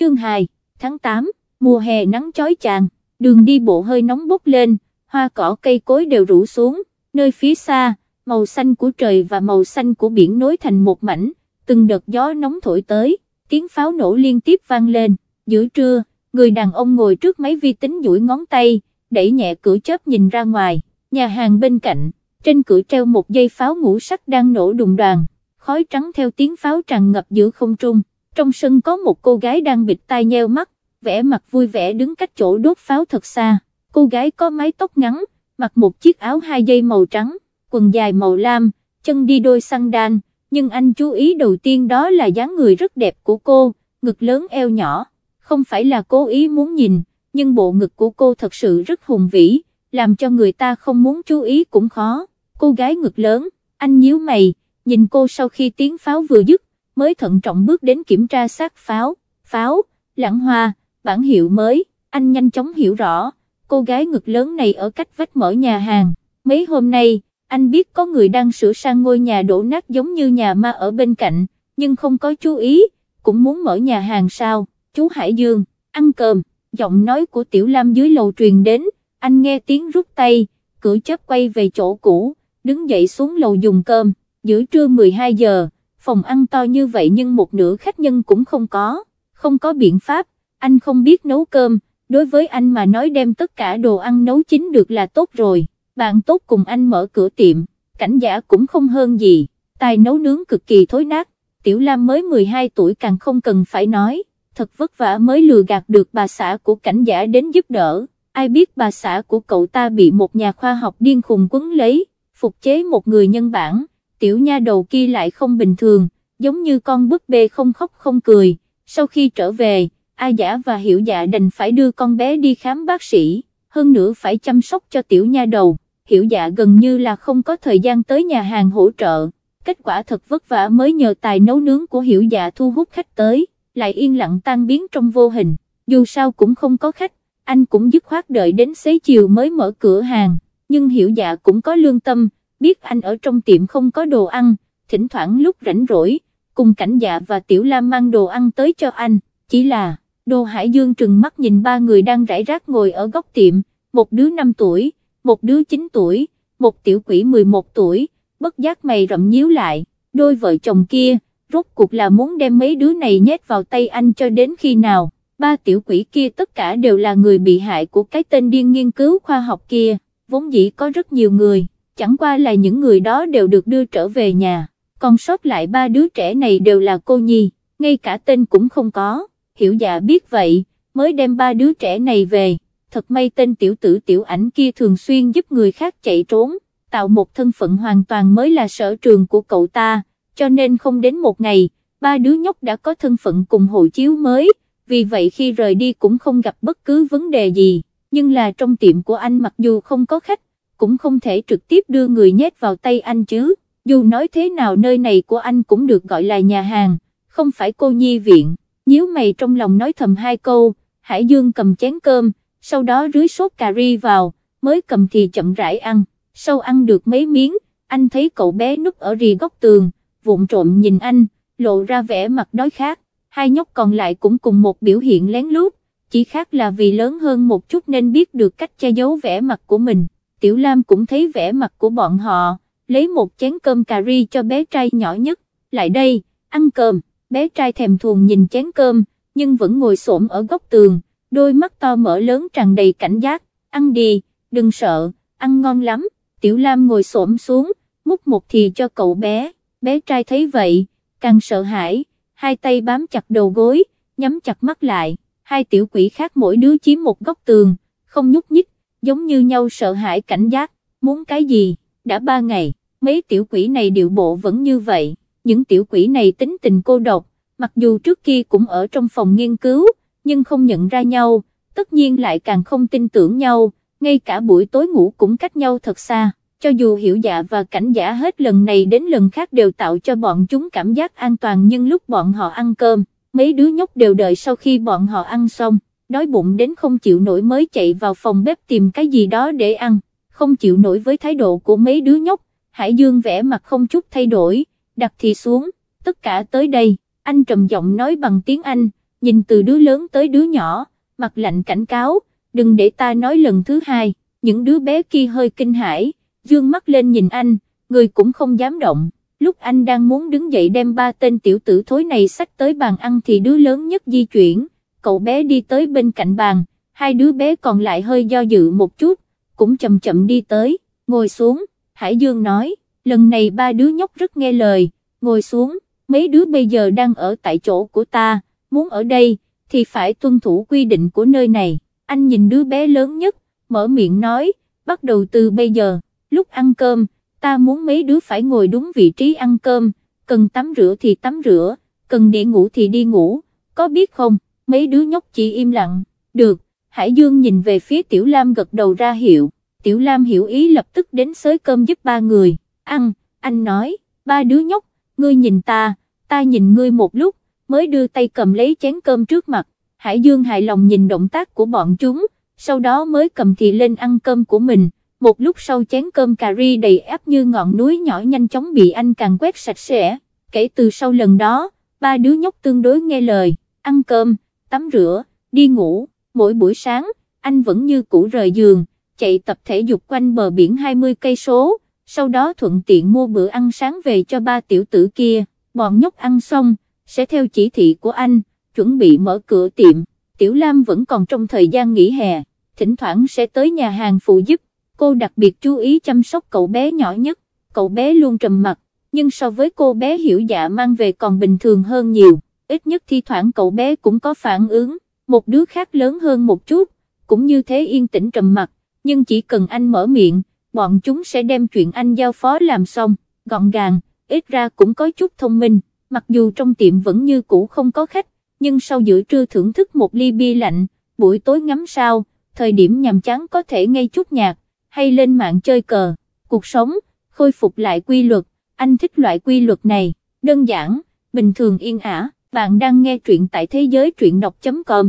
chương 2, tháng 8, mùa hè nắng chói chang, đường đi bộ hơi nóng bốc lên, hoa cỏ cây cối đều rủ xuống, nơi phía xa, màu xanh của trời và màu xanh của biển nối thành một mảnh, từng đợt gió nóng thổi tới, tiếng pháo nổ liên tiếp vang lên, giữa trưa, người đàn ông ngồi trước máy vi tính duỗi ngón tay, đẩy nhẹ cửa chớp nhìn ra ngoài, nhà hàng bên cạnh, trên cửa treo một dây pháo ngũ sắc đang nổ đùng đoàn, khói trắng theo tiếng pháo tràn ngập giữa không trung, trong sân có một cô gái đang bịt tai nheo mắt, vẽ mặt vui vẻ đứng cách chỗ đốt pháo thật xa, cô gái có mái tóc ngắn, mặc một chiếc áo hai dây màu trắng, quần dài màu lam, chân đi đôi xăng đan, nhưng anh chú ý đầu tiên đó là dáng người rất đẹp của cô, ngực lớn eo nhỏ, không phải là cố ý muốn nhìn, nhưng bộ ngực của cô thật sự rất hùng vĩ, làm cho người ta không muốn chú ý cũng khó, cô gái ngực lớn, anh nhíu mày, nhìn cô sau khi tiếng pháo vừa dứt, mới thận trọng bước đến kiểm tra xác pháo, pháo, lãng hoa, bản hiệu mới, anh nhanh chóng hiểu rõ, cô gái ngực lớn này ở cách vách mở nhà hàng, mấy hôm nay, anh biết có người đang sửa sang ngôi nhà đổ nát giống như nhà ma ở bên cạnh, nhưng không có chú ý, cũng muốn mở nhà hàng sao, chú Hải Dương, ăn cơm, giọng nói của Tiểu Lam dưới lầu truyền đến, anh nghe tiếng rút tay, cửa chớp quay về chỗ cũ, đứng dậy xuống lầu dùng cơm, giữa trưa 12 giờ phòng ăn to như vậy nhưng một nửa khách nhân cũng không có, không có biện pháp, anh không biết nấu cơm, đối với anh mà nói đem tất cả đồ ăn nấu chín được là tốt rồi, bạn tốt cùng anh mở cửa tiệm, cảnh giả cũng không hơn gì, tài nấu nướng cực kỳ thối nát, Tiểu Lam mới 12 tuổi càng không cần phải nói, thật vất vả mới lừa gạt được bà xã của cảnh giả đến giúp đỡ, ai biết bà xã của cậu ta bị một nhà khoa học điên khùng quấn lấy, phục chế một người nhân bản tiểu nha đầu kia lại không bình thường, giống như con búp bê không khóc không cười, sau khi trở về, A Giả và Hiểu Dạ đành phải đưa con bé đi khám bác sĩ, hơn nữa phải chăm sóc cho tiểu nha đầu, Hiểu Dạ gần như là không có thời gian tới nhà hàng hỗ trợ, kết quả thật vất vả mới nhờ tài nấu nướng của Hiểu Dạ thu hút khách tới, lại yên lặng tan biến trong vô hình, dù sao cũng không có khách, anh cũng dứt khoát đợi đến xế chiều mới mở cửa hàng, nhưng Hiểu Dạ cũng có lương tâm, biết anh ở trong tiệm không có đồ ăn, thỉnh thoảng lúc rảnh rỗi, cùng cảnh dạ và Tiểu Lam mang đồ ăn tới cho anh, chỉ là, Đô Hải Dương trừng mắt nhìn ba người đang rải rác ngồi ở góc tiệm, một đứa 5 tuổi, một đứa 9 tuổi, một tiểu quỷ 11 tuổi, bất giác mày rậm nhíu lại, đôi vợ chồng kia, rốt cuộc là muốn đem mấy đứa này nhét vào tay anh cho đến khi nào, ba tiểu quỷ kia tất cả đều là người bị hại của cái tên điên nghiên cứu khoa học kia, vốn dĩ có rất nhiều người chẳng qua là những người đó đều được đưa trở về nhà, còn sót lại ba đứa trẻ này đều là cô nhi, ngay cả tên cũng không có, hiểu dạ biết vậy, mới đem ba đứa trẻ này về, thật may tên tiểu tử tiểu ảnh kia thường xuyên giúp người khác chạy trốn, tạo một thân phận hoàn toàn mới là sở trường của cậu ta, cho nên không đến một ngày, ba đứa nhóc đã có thân phận cùng hộ chiếu mới, vì vậy khi rời đi cũng không gặp bất cứ vấn đề gì, nhưng là trong tiệm của anh mặc dù không có khách, cũng không thể trực tiếp đưa người nhét vào tay anh chứ, dù nói thế nào nơi này của anh cũng được gọi là nhà hàng, không phải cô nhi viện, nhíu mày trong lòng nói thầm hai câu, Hải Dương cầm chén cơm, sau đó rưới sốt cà ri vào, mới cầm thì chậm rãi ăn, sau ăn được mấy miếng, anh thấy cậu bé núp ở rì góc tường, vụng trộm nhìn anh, lộ ra vẻ mặt đói khát, hai nhóc còn lại cũng cùng một biểu hiện lén lút, chỉ khác là vì lớn hơn một chút nên biết được cách che giấu vẻ mặt của mình. Tiểu Lam cũng thấy vẻ mặt của bọn họ, lấy một chén cơm cà ri cho bé trai nhỏ nhất, lại đây, ăn cơm, bé trai thèm thuồng nhìn chén cơm, nhưng vẫn ngồi xổm ở góc tường, đôi mắt to mở lớn tràn đầy cảnh giác, ăn đi, đừng sợ, ăn ngon lắm, Tiểu Lam ngồi xổm xuống, múc một thì cho cậu bé, bé trai thấy vậy, càng sợ hãi, hai tay bám chặt đầu gối, nhắm chặt mắt lại, hai tiểu quỷ khác mỗi đứa chiếm một góc tường, không nhúc nhích giống như nhau sợ hãi cảnh giác, muốn cái gì, đã ba ngày, mấy tiểu quỷ này điệu bộ vẫn như vậy, những tiểu quỷ này tính tình cô độc, mặc dù trước kia cũng ở trong phòng nghiên cứu, nhưng không nhận ra nhau, tất nhiên lại càng không tin tưởng nhau, ngay cả buổi tối ngủ cũng cách nhau thật xa, cho dù hiểu dạ và cảnh giả hết lần này đến lần khác đều tạo cho bọn chúng cảm giác an toàn nhưng lúc bọn họ ăn cơm, mấy đứa nhóc đều đợi sau khi bọn họ ăn xong đói bụng đến không chịu nổi mới chạy vào phòng bếp tìm cái gì đó để ăn, không chịu nổi với thái độ của mấy đứa nhóc, Hải Dương vẽ mặt không chút thay đổi, đặt thì xuống, tất cả tới đây, anh trầm giọng nói bằng tiếng Anh, nhìn từ đứa lớn tới đứa nhỏ, mặt lạnh cảnh cáo, đừng để ta nói lần thứ hai, những đứa bé kia hơi kinh hãi, dương mắt lên nhìn anh, người cũng không dám động, lúc anh đang muốn đứng dậy đem ba tên tiểu tử thối này sách tới bàn ăn thì đứa lớn nhất di chuyển, cậu bé đi tới bên cạnh bàn, hai đứa bé còn lại hơi do dự một chút, cũng chậm chậm đi tới, ngồi xuống, Hải Dương nói, lần này ba đứa nhóc rất nghe lời, ngồi xuống, mấy đứa bây giờ đang ở tại chỗ của ta, muốn ở đây, thì phải tuân thủ quy định của nơi này, anh nhìn đứa bé lớn nhất, mở miệng nói, bắt đầu từ bây giờ, lúc ăn cơm, ta muốn mấy đứa phải ngồi đúng vị trí ăn cơm, cần tắm rửa thì tắm rửa, cần đi ngủ thì đi ngủ, có biết không? mấy đứa nhóc chỉ im lặng, được, Hải Dương nhìn về phía Tiểu Lam gật đầu ra hiệu, Tiểu Lam hiểu ý lập tức đến xới cơm giúp ba người, ăn, anh nói, ba đứa nhóc, ngươi nhìn ta, ta nhìn ngươi một lúc, mới đưa tay cầm lấy chén cơm trước mặt, Hải Dương hài lòng nhìn động tác của bọn chúng, sau đó mới cầm thì lên ăn cơm của mình, một lúc sau chén cơm cà ri đầy áp như ngọn núi nhỏ nhanh chóng bị anh càng quét sạch sẽ, kể từ sau lần đó, ba đứa nhóc tương đối nghe lời, ăn cơm, tắm rửa, đi ngủ, mỗi buổi sáng, anh vẫn như cũ rời giường, chạy tập thể dục quanh bờ biển 20 cây số, sau đó thuận tiện mua bữa ăn sáng về cho ba tiểu tử kia, bọn nhóc ăn xong, sẽ theo chỉ thị của anh, chuẩn bị mở cửa tiệm, tiểu Lam vẫn còn trong thời gian nghỉ hè, thỉnh thoảng sẽ tới nhà hàng phụ giúp, cô đặc biệt chú ý chăm sóc cậu bé nhỏ nhất, cậu bé luôn trầm mặt, nhưng so với cô bé hiểu dạ mang về còn bình thường hơn nhiều ít nhất thi thoảng cậu bé cũng có phản ứng, một đứa khác lớn hơn một chút, cũng như thế yên tĩnh trầm mặt, nhưng chỉ cần anh mở miệng, bọn chúng sẽ đem chuyện anh giao phó làm xong, gọn gàng, ít ra cũng có chút thông minh, mặc dù trong tiệm vẫn như cũ không có khách, nhưng sau giữa trưa thưởng thức một ly bia lạnh, buổi tối ngắm sao, thời điểm nhàm chán có thể ngay chút nhạc, hay lên mạng chơi cờ, cuộc sống, khôi phục lại quy luật, anh thích loại quy luật này, đơn giản, bình thường yên ả. Bạn đang nghe truyện tại thế giới truyện đọc.com